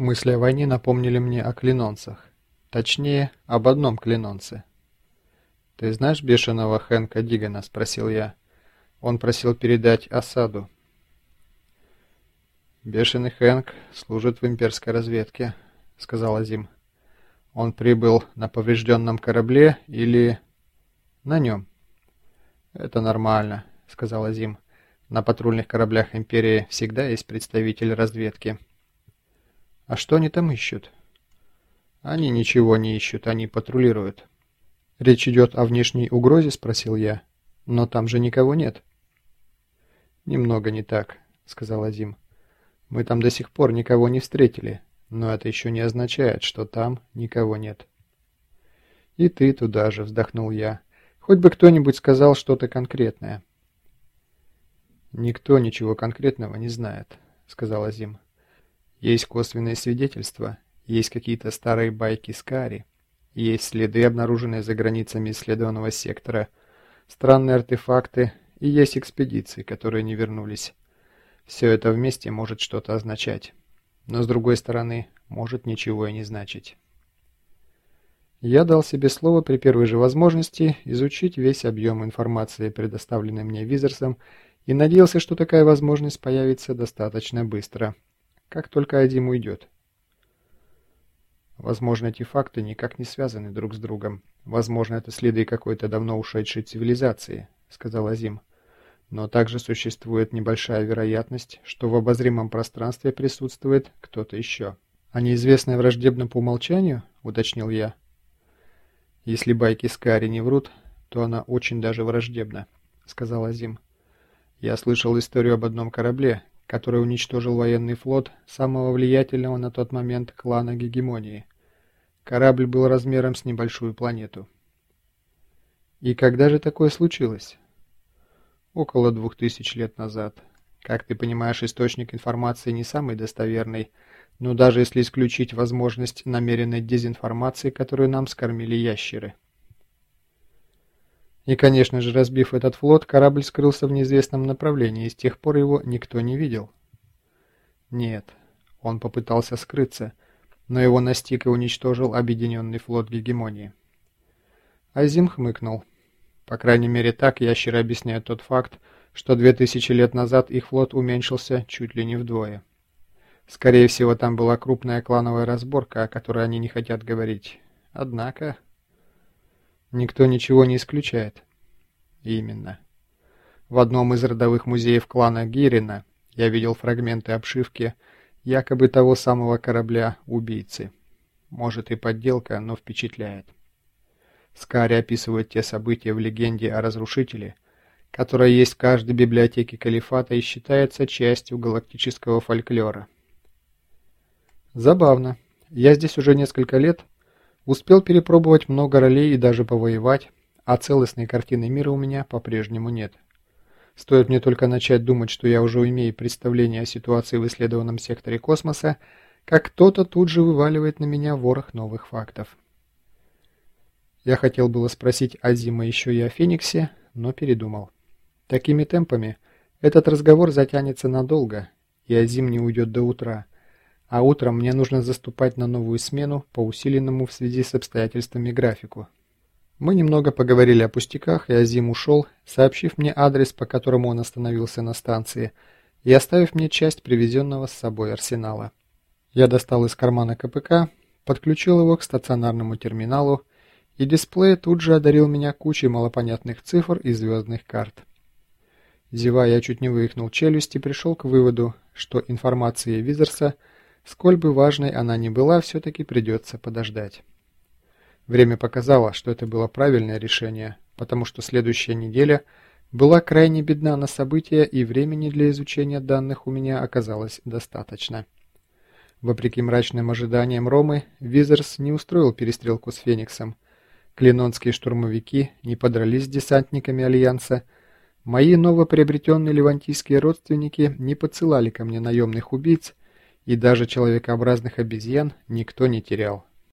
Мысли о войне напомнили мне о клинонцах. Точнее, об одном клинонце. «Ты знаешь бешеного Хэнка Дигана?» – спросил я. Он просил передать осаду. «Бешеный Хэнк служит в имперской разведке», — сказал Азим. «Он прибыл на поврежденном корабле или...» «На нем». «Это нормально», — сказал Азим. «На патрульных кораблях Империи всегда есть представитель разведки». «А что они там ищут?» «Они ничего не ищут, они патрулируют». «Речь идет о внешней угрозе?» — спросил я. «Но там же никого нет». «Немного не так», — сказал Азим. «Мы там до сих пор никого не встретили, но это еще не означает, что там никого нет». «И ты туда же», — вздохнул я. «Хоть бы кто-нибудь сказал что-то конкретное». «Никто ничего конкретного не знает», — сказал Азим. «Есть косвенные свидетельства, есть какие-то старые байки с Кари, есть следы, обнаруженные за границами исследованного сектора, странные артефакты и есть экспедиции, которые не вернулись. Все это вместе может что-то означать. Но с другой стороны, может ничего и не значить. Я дал себе слово при первой же возможности изучить весь объем информации, предоставленной мне Визерсом, и надеялся, что такая возможность появится достаточно быстро, как только Адим уйдет. Возможно, эти факты никак не связаны друг с другом. Возможно, это следы какой-то давно ушедшей цивилизации, сказал Азим. Но также существует небольшая вероятность, что в обозримом пространстве присутствует кто-то еще. «А неизвестное враждебно по умолчанию?» — уточнил я. «Если байки Скари не врут, то она очень даже враждебна», — сказал Азим. «Я слышал историю об одном корабле, который уничтожил военный флот самого влиятельного на тот момент клана Гегемонии. Корабль был размером с небольшую планету». «И когда же такое случилось?» Около двух тысяч лет назад. Как ты понимаешь, источник информации не самый достоверный, но даже если исключить возможность намеренной дезинформации, которую нам скормили ящеры. И, конечно же, разбив этот флот, корабль скрылся в неизвестном направлении, и с тех пор его никто не видел. Нет, он попытался скрыться, но его настиг и уничтожил объединенный флот гегемонии. Азим хмыкнул. По крайней мере так ящеры объясняют тот факт, что две тысячи лет назад их флот уменьшился чуть ли не вдвое. Скорее всего, там была крупная клановая разборка, о которой они не хотят говорить. Однако... Никто ничего не исключает. Именно. В одном из родовых музеев клана Гирина я видел фрагменты обшивки якобы того самого корабля-убийцы. Может и подделка, но впечатляет. Скари описывает те события в легенде о Разрушителе, которая есть в каждой библиотеке Калифата и считается частью галактического фольклора. Забавно. Я здесь уже несколько лет, успел перепробовать много ролей и даже повоевать, а целостной картины мира у меня по-прежнему нет. Стоит мне только начать думать, что я уже имею представление о ситуации в исследованном секторе космоса, как кто-то тут же вываливает на меня ворох новых фактов. Я хотел было спросить Азима еще и о Фениксе, но передумал. Такими темпами этот разговор затянется надолго, и Азим не уйдет до утра, а утром мне нужно заступать на новую смену по усиленному в связи с обстоятельствами графику. Мы немного поговорили о пустяках, и Азим ушел, сообщив мне адрес, по которому он остановился на станции, и оставив мне часть привезенного с собой арсенала. Я достал из кармана КПК, подключил его к стационарному терминалу и дисплей тут же одарил меня кучей малопонятных цифр и звездных карт. Зевая, я чуть не вывихнул челюсть и пришел к выводу, что информация Визерса, сколь бы важной она ни была, все-таки придется подождать. Время показало, что это было правильное решение, потому что следующая неделя была крайне бедна на события, и времени для изучения данных у меня оказалось достаточно. Вопреки мрачным ожиданиям Ромы, Визерс не устроил перестрелку с Фениксом, Клинонские штурмовики не подрались с десантниками Альянса. Мои новоприобретенные левантийские родственники не подсылали ко мне наемных убийц, и даже человекообразных обезьян никто не терял.